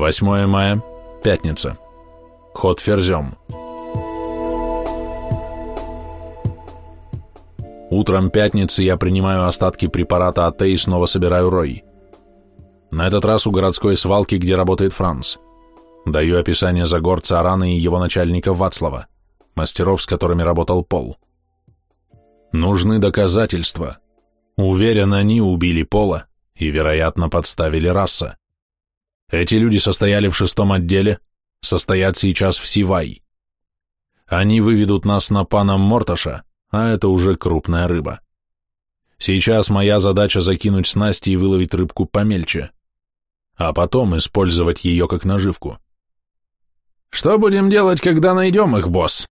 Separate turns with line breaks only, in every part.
8 мая, пятница. Ход ферзем. Утром пятницы я принимаю остатки препарата АТ и снова собираю рой. На этот раз у городской свалки, где работает Франц. Даю описание Загорца Арана и его начальника Вацлава, мастеров, с которыми работал Пол. Нужны доказательства. Уверен, они убили Пола и, вероятно, подставили раса. Эти люди состояли в шестом отделе, состоят сейчас в Сивай. Они выведут нас на пана Морташа, а это уже крупная рыба. Сейчас моя задача закинуть снасти и выловить рыбку помельче, а потом использовать ее как наживку.
«Что будем делать, когда найдем их, босс?»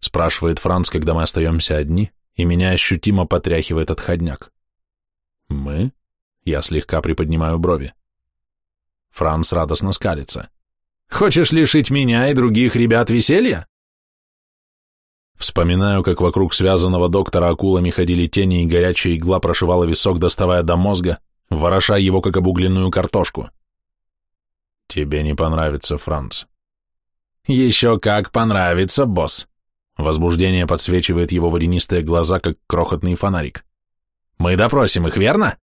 спрашивает Франц, когда мы остаемся одни, и меня ощутимо потряхивает отходняк. «Мы?» Я слегка приподнимаю брови. Франц радостно скалится.
«Хочешь лишить меня и других ребят веселья?»
Вспоминаю, как вокруг связанного доктора акулами ходили тени, и горячая игла прошивала висок, доставая до мозга, вороша его, как обугленную картошку. «Тебе не понравится, Франц».
«Еще как понравится, босс!»
Возбуждение подсвечивает его водянистые глаза, как крохотный фонарик.
«Мы допросим их, верно?»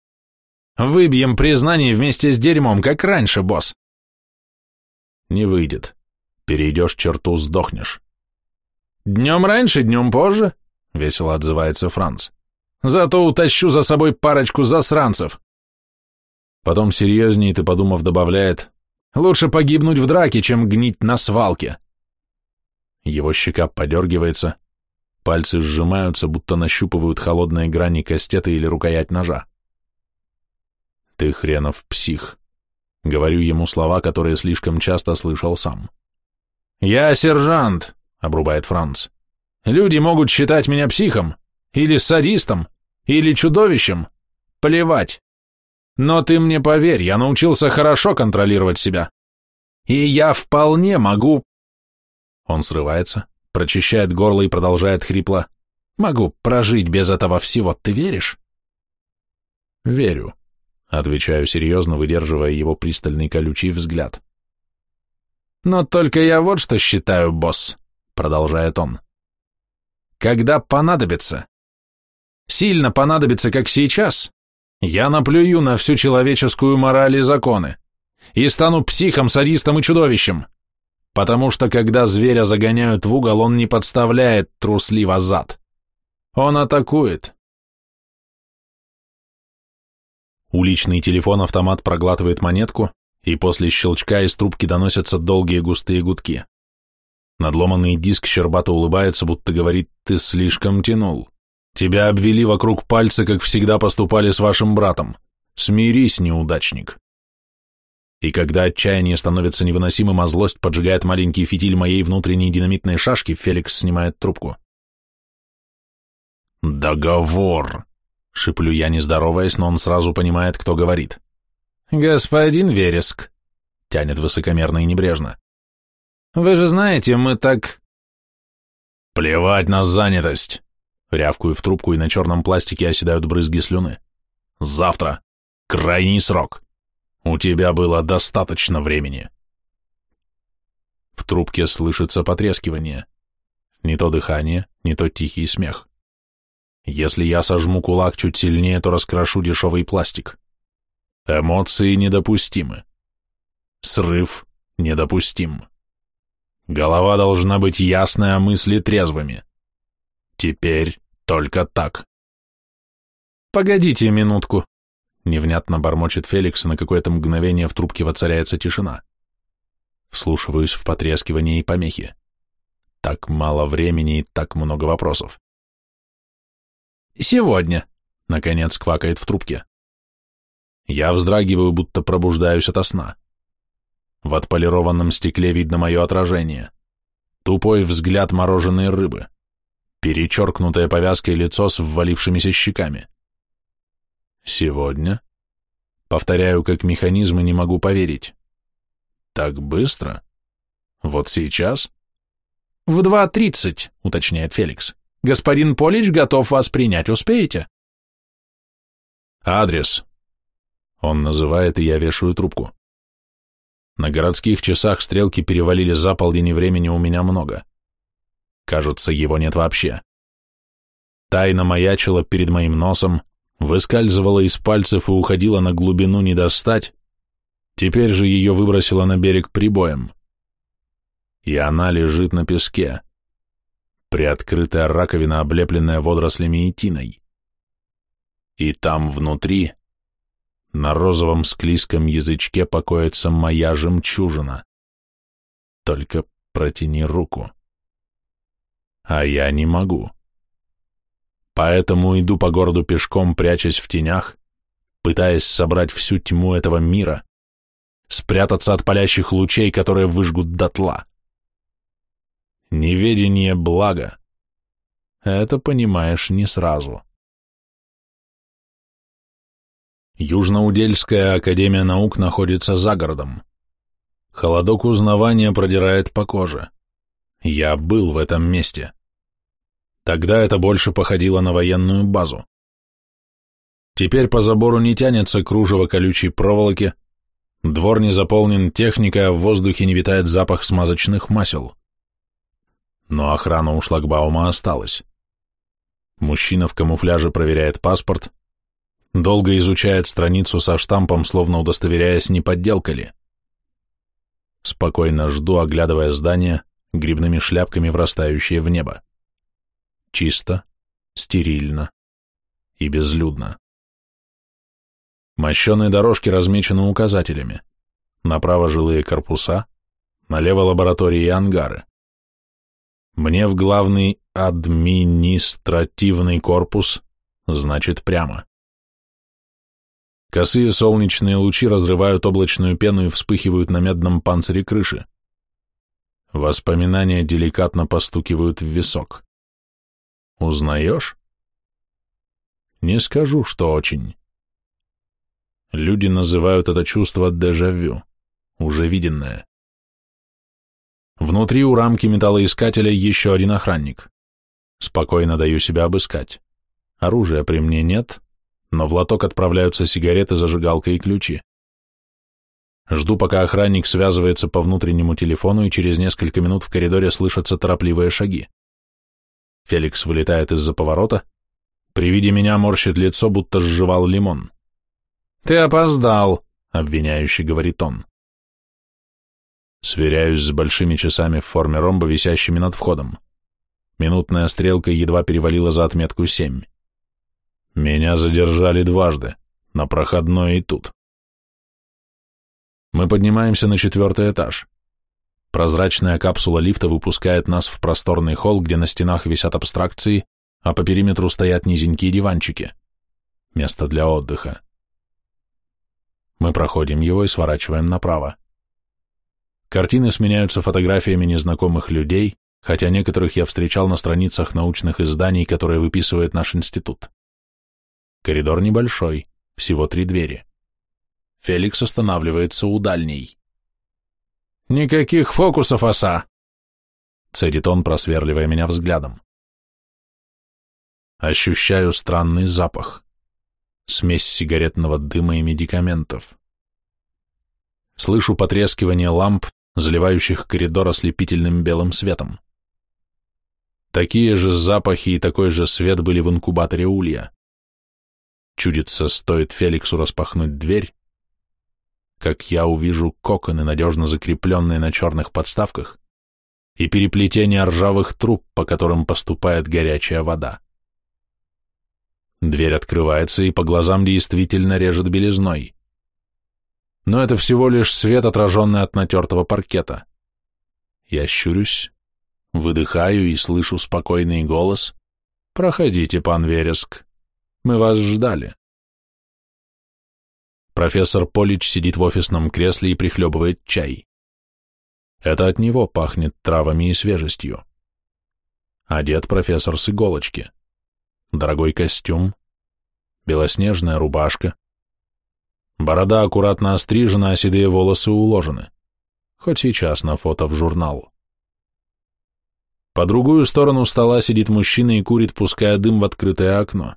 Выбьем признание вместе с дерьмом, как раньше, босс.
Не выйдет. Перейдешь черту, сдохнешь.
Днем раньше, днем позже, весело отзывается Франц. Зато утащу за собой парочку засранцев.
Потом серьезнее ты, подумав, добавляет,
лучше погибнуть в драке, чем гнить на свалке.
Его щека подергивается, пальцы сжимаются, будто нащупывают холодные грани кастета или рукоять ножа. «Ты хренов псих», — говорю ему слова, которые слишком часто слышал сам.
«Я сержант», — обрубает Франц. «Люди могут считать меня психом, или садистом, или чудовищем. Плевать. Но ты мне поверь, я научился хорошо контролировать себя. И я вполне могу...»
Он срывается, прочищает горло и продолжает хрипло.
«Могу прожить без этого всего, ты веришь?»
«Верю», Отвечаю серьезно, выдерживая его пристальный колючий взгляд.
«Но только я вот что считаю, босс», — продолжает он. «Когда понадобится, сильно понадобится, как сейчас, я наплюю на всю человеческую мораль и законы и стану психом, садистом и чудовищем, потому что когда зверя загоняют в угол, он не подставляет трусливо зад. Он атакует,
Уличный телефон-автомат проглатывает монетку, и после щелчка из трубки доносятся долгие густые гудки. Надломанный диск щербато улыбается, будто говорит «ты слишком тянул». Тебя обвели вокруг пальца, как всегда поступали с вашим братом. Смирись, неудачник. И когда отчаяние становится невыносимым, а злость поджигает маленький фитиль моей внутренней динамитной шашки, Феликс снимает трубку. «Договор!» Шиплю я, не здороваясь, но он сразу понимает, кто говорит.
«Господин Вереск», — тянет высокомерно и небрежно. «Вы же знаете, мы так...»
«Плевать на занятость!» Рявкую в трубку, и на черном пластике оседают брызги слюны. «Завтра. Крайний срок. У тебя было достаточно времени». В трубке слышится потрескивание. Не то дыхание, не то тихий смех. Если я сожму кулак чуть сильнее, то раскрошу дешевый пластик. Эмоции недопустимы. Срыв недопустим. Голова должна быть ясная, а мысли трезвыми. Теперь только так.
«Погодите минутку», —
невнятно бормочет Феликс, и на какое-то мгновение в трубке воцаряется тишина. Вслушиваюсь в потрескивание и помехи. Так мало времени и так много вопросов.
Сегодня, наконец квакает в трубке.
Я вздрагиваю, будто пробуждаюсь ото сна. В отполированном стекле видно мое отражение. Тупой взгляд мороженой рыбы. Перечеркнутое повязкой лицо с ввалившимися щеками. Сегодня? Повторяю, как механизм и не могу поверить. Так быстро? Вот сейчас?
В 2.30, уточняет Феликс. Господин Полич готов вас принять, успеете?
Адрес. Он называет, и я вешаю трубку. На городских часах стрелки перевалили за полдень, и времени у меня много. Кажется, его нет вообще. Тайна маячила перед моим носом, выскальзывала из пальцев и уходила на глубину не достать, теперь же ее выбросило на берег прибоем. И она лежит на песке, приоткрытая раковина, облепленная водорослями и тиной. И там внутри, на розовом склизком язычке, покоится моя жемчужина. Только протяни руку. А я не могу. Поэтому иду по городу пешком, прячась в тенях, пытаясь собрать всю тьму этого мира, спрятаться от палящих лучей, которые выжгут дотла. Неведение благо. Это понимаешь не сразу. Южноудельская академия наук находится за городом. Холодок узнавания продирает по коже. Я был в этом месте. Тогда это больше походило на военную базу. Теперь по забору не тянется кружево колючей проволоки, двор не заполнен техникой, а в воздухе не витает запах смазочных масел. Но охрана у шлагбаума осталась. Мужчина в камуфляже проверяет паспорт, долго изучает страницу со штампом, словно удостоверяясь, не подделка ли. Спокойно жду, оглядывая здание, грибными шляпками врастающие в небо. Чисто, стерильно и безлюдно. Мощеные дорожки размечены указателями. Направо жилые корпуса, налево лаборатории и ангары. Мне в главный административный корпус, значит прямо. Косые солнечные лучи разрывают облачную пену и вспыхивают на медном панцире крыши. Воспоминания деликатно постукивают в висок. Узнаешь? Не скажу, что очень. Люди называют это чувство дежавю, уже виденное. Внутри у рамки металлоискателя еще один охранник. Спокойно даю себя обыскать. Оружия при мне нет, но в лоток отправляются сигареты, зажигалка и ключи. Жду, пока охранник связывается по внутреннему телефону, и через несколько минут в коридоре слышатся торопливые шаги. Феликс вылетает из-за поворота. При виде меня морщит лицо, будто сживал лимон. «Ты опоздал», — обвиняющий говорит он. Сверяюсь с большими часами в форме ромба, висящими над входом. Минутная стрелка едва перевалила за отметку семь. Меня задержали дважды, на проходной и тут. Мы поднимаемся на четвертый этаж. Прозрачная капсула лифта выпускает нас в просторный холл, где на стенах висят абстракции, а по периметру стоят низенькие диванчики. Место для отдыха. Мы проходим его и сворачиваем направо. Картины сменяются фотографиями незнакомых людей, хотя некоторых я встречал на страницах научных изданий, которые выписывает наш институт. Коридор небольшой, всего три двери. Феликс останавливается у дальней. «Никаких фокусов, оса!» Цедит он, просверливая меня взглядом. Ощущаю странный запах. Смесь сигаретного дыма и медикаментов. Слышу потрескивание ламп, заливающих коридор ослепительным белым светом. Такие же запахи и такой же свет были в инкубаторе улья. Чудится, стоит Феликсу распахнуть дверь, как я увижу коконы, надежно закрепленные на черных подставках, и переплетение ржавых труб, по которым поступает горячая вода. Дверь открывается, и по глазам действительно режет белизной. Но это всего лишь свет, отраженный от натертого паркета. Я щурюсь, выдыхаю и слышу спокойный голос «Проходите, пан Вереск, мы вас ждали». Профессор Полич сидит в офисном кресле и прихлебывает чай. Это от него пахнет травами и свежестью. Одет профессор с иголочки. Дорогой костюм, белоснежная рубашка. Борода аккуратно острижена, а седые волосы уложены. Хоть сейчас на фото в журнал. По другую сторону стола сидит мужчина и курит, пуская дым в открытое окно.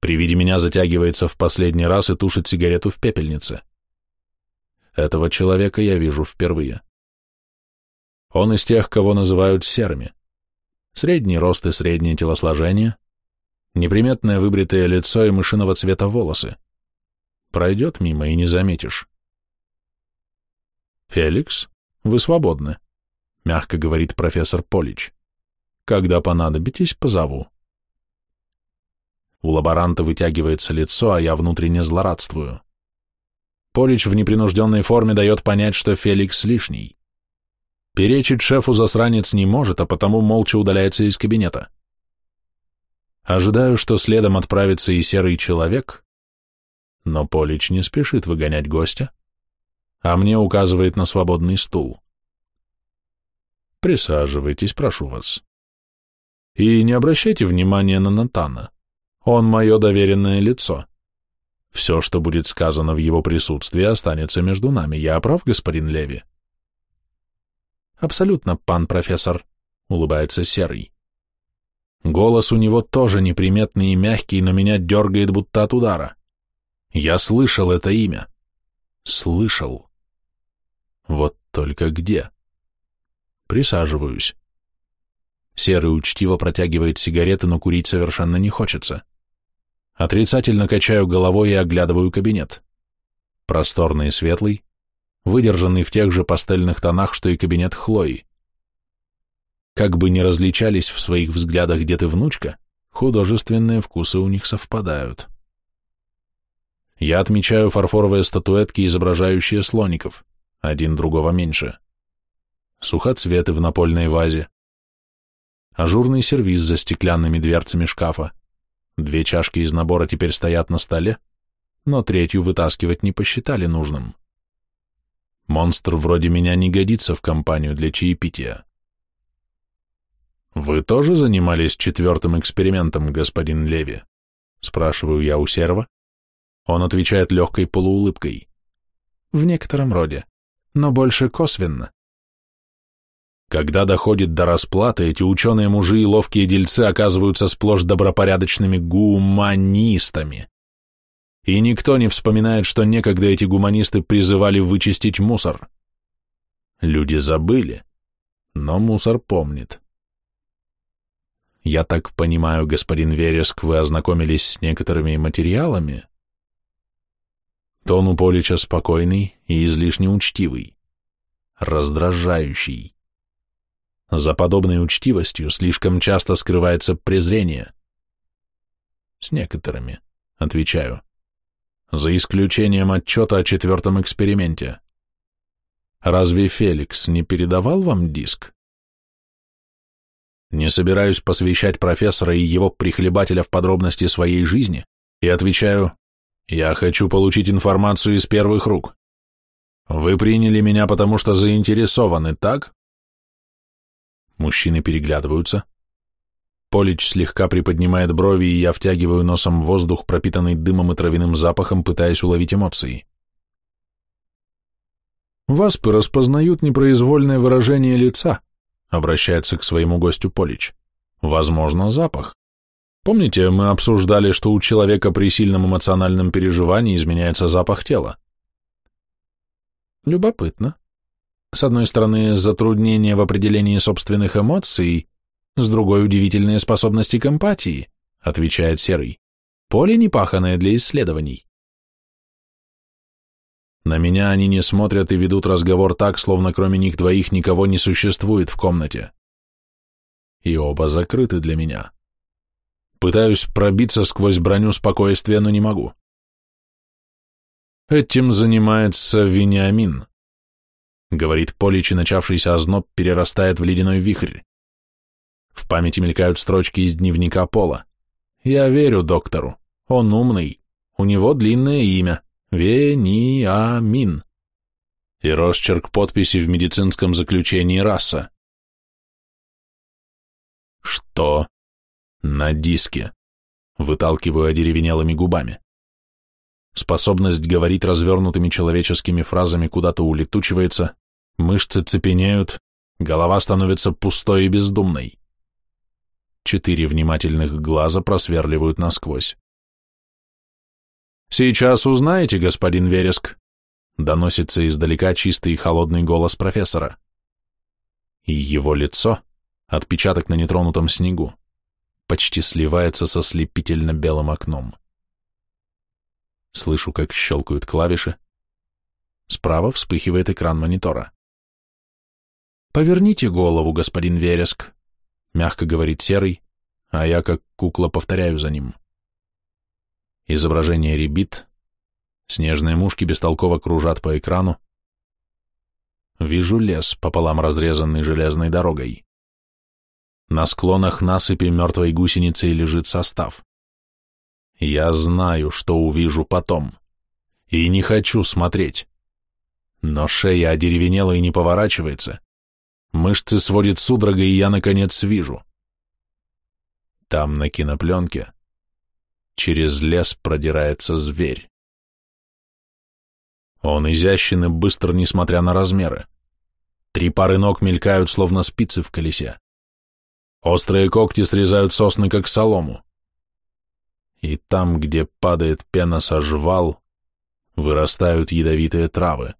При виде меня затягивается в последний раз и тушит сигарету в пепельнице. Этого человека я вижу впервые. Он из тех, кого называют серыми. Средний рост и среднее телосложение, неприметное выбритое лицо и мышиного цвета волосы. Пройдет мимо и не заметишь. «Феликс, вы свободны», — мягко говорит профессор Полич. «Когда понадобитесь, позову». У лаборанта вытягивается лицо, а я внутренне злорадствую. Полич в непринужденной форме дает понять, что Феликс лишний. Перечить шефу засранец не может, а потому молча удаляется из кабинета. Ожидаю, что следом отправится и серый человек, но Полич не спешит выгонять гостя, а мне указывает на свободный стул. Присаживайтесь, прошу вас. И не обращайте внимания на Натана. Он мое доверенное лицо. Все, что будет сказано в его присутствии, останется между нами. Я прав, господин Леви? Абсолютно, пан профессор, улыбается Серый. Голос у него тоже неприметный и мягкий, но меня дергает будто от удара. Я слышал это имя. Слышал. Вот только где? Присаживаюсь. Серый учтиво протягивает сигареты, но курить совершенно не хочется. Отрицательно качаю головой и оглядываю кабинет. Просторный и светлый, выдержанный в тех же пастельных тонах, что и кабинет Хлои. Как бы ни различались в своих взглядах дед и внучка, художественные вкусы у них совпадают. Я отмечаю фарфоровые статуэтки, изображающие слоников, один другого меньше. Сухоцветы в напольной вазе. Ажурный сервиз за стеклянными дверцами шкафа. Две чашки из набора теперь стоят на столе, но третью вытаскивать не посчитали нужным. Монстр вроде меня не годится в компанию для чаепития. «Вы тоже занимались четвертым экспериментом, господин Леви?» Спрашиваю я у серва. Он отвечает легкой полуулыбкой. «В некотором роде, но больше косвенно». Когда доходит до расплаты, эти ученые-мужи и ловкие дельцы оказываются сплошь добропорядочными гуманистами. И никто не вспоминает, что некогда эти гуманисты призывали вычистить мусор. Люди забыли, но мусор помнит. Я так понимаю, господин Вереск, вы ознакомились с некоторыми материалами? Тон у Полича спокойный и излишне учтивый, раздражающий. За подобной учтивостью слишком часто скрывается презрение. С некоторыми, отвечаю за исключением отчета о четвертом эксперименте. Разве Феликс не передавал вам диск? Не собираюсь посвящать профессора и его прихлебателя в подробности своей жизни и отвечаю, я хочу получить информацию из первых рук. Вы приняли меня, потому что заинтересованы, так? Мужчины переглядываются, Полич слегка приподнимает брови, и я втягиваю носом воздух, пропитанный дымом и травяным запахом, пытаясь уловить эмоции. «Васпы распознают непроизвольное выражение лица», — обращается к своему гостю Полич. «Возможно, запах. Помните, мы обсуждали, что у человека при сильном эмоциональном переживании изменяется запах тела?» Любопытно. С одной стороны, затруднение в определении собственных эмоций, с другой удивительные способности к эмпатии, отвечает Серый. Поле непаханное для исследований. На меня они не смотрят и ведут разговор так, словно кроме них двоих никого не существует в комнате. И оба закрыты для меня. Пытаюсь пробиться сквозь броню спокойствия, но не могу. Этим занимается Вениамин. Говорит Полич, и начавшийся озноб перерастает в ледяной вихрь. В памяти мелькают строчки из дневника Пола. Я верю доктору. Он умный. У него длинное имя. Вениамин. И росчерк подписи в медицинском заключении раса. Что? На диске. Выталкиваю одеревенелыми губами. Способность говорить развернутыми человеческими фразами куда-то улетучивается, мышцы цепенеют, голова становится пустой и бездумной. Четыре внимательных глаза просверливают насквозь. «Сейчас узнаете, господин Вереск», Доносится издалека чистый и холодный голос профессора. И его лицо, отпечаток на нетронутом снегу, почти сливается со слепительно белым окном. Слышу, как щелкают клавиши. Справа вспыхивает экран монитора. «Поверните голову, господин Вереск», — мягко говорит Серый, а я как кукла повторяю за ним. Изображение ребит, снежные мушки бестолково кружат по экрану. Вижу лес, пополам разрезанный железной дорогой. На склонах насыпи мертвой гусеницей лежит состав. Я знаю, что увижу потом. И не хочу смотреть. Но шея одеревенела и не поворачивается. Мышцы сводит судорогой, и я, наконец, вижу. Там, на кинопленке, через лес продирается зверь. Он изящен и быстр, несмотря на размеры. Три пары ног мелькают, словно спицы в колесе. Острые когти срезают сосны, как солому. И там, где падает пена со жвал, вырастают ядовитые травы.